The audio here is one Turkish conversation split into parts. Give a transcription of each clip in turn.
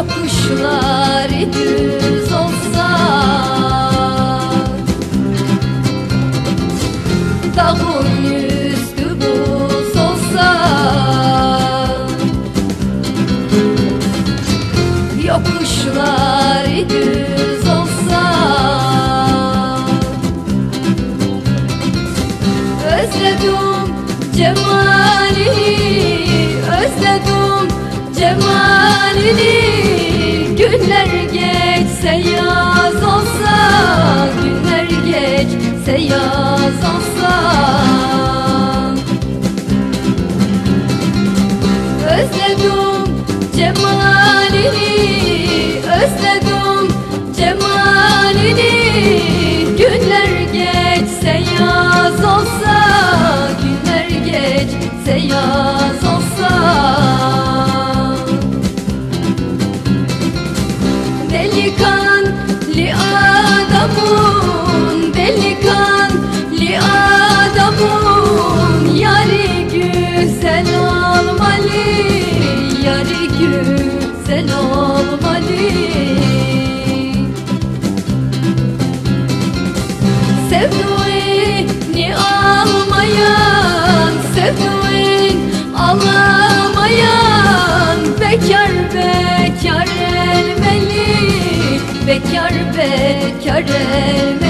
yokuşlar düz olsa Dağın üstü buz olsa. Yokuşlar düz olsa. Özledim cemalini Özledim cemalini. Seyaz aslan Sevdiğini almayan? Sevdiğini alamayan? Bekar bekar elmeli Bekar bekar elmeli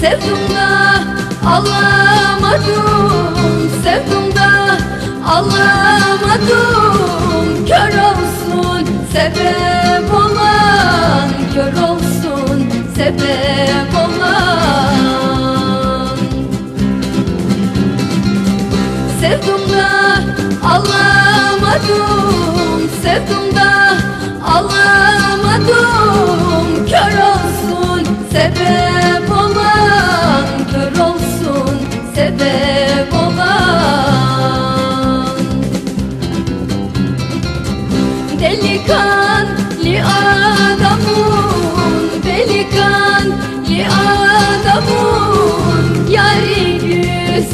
Sevdim da alamadım Sevdim da alamadım Kör olsun sebep olan Kör olsun sebep olan. Sevdim da alamadım Sevdim da alamadım Kör olsun sebep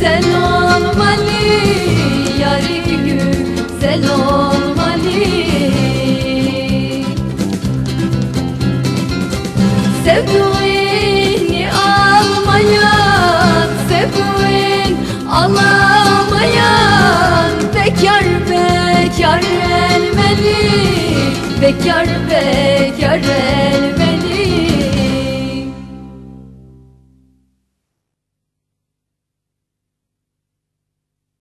güzel olmalı Yari güzel olmalı Sevdiğini almayan Sevdiğin alamayan Bekar bekar elmeli. Bekar bekar elmeli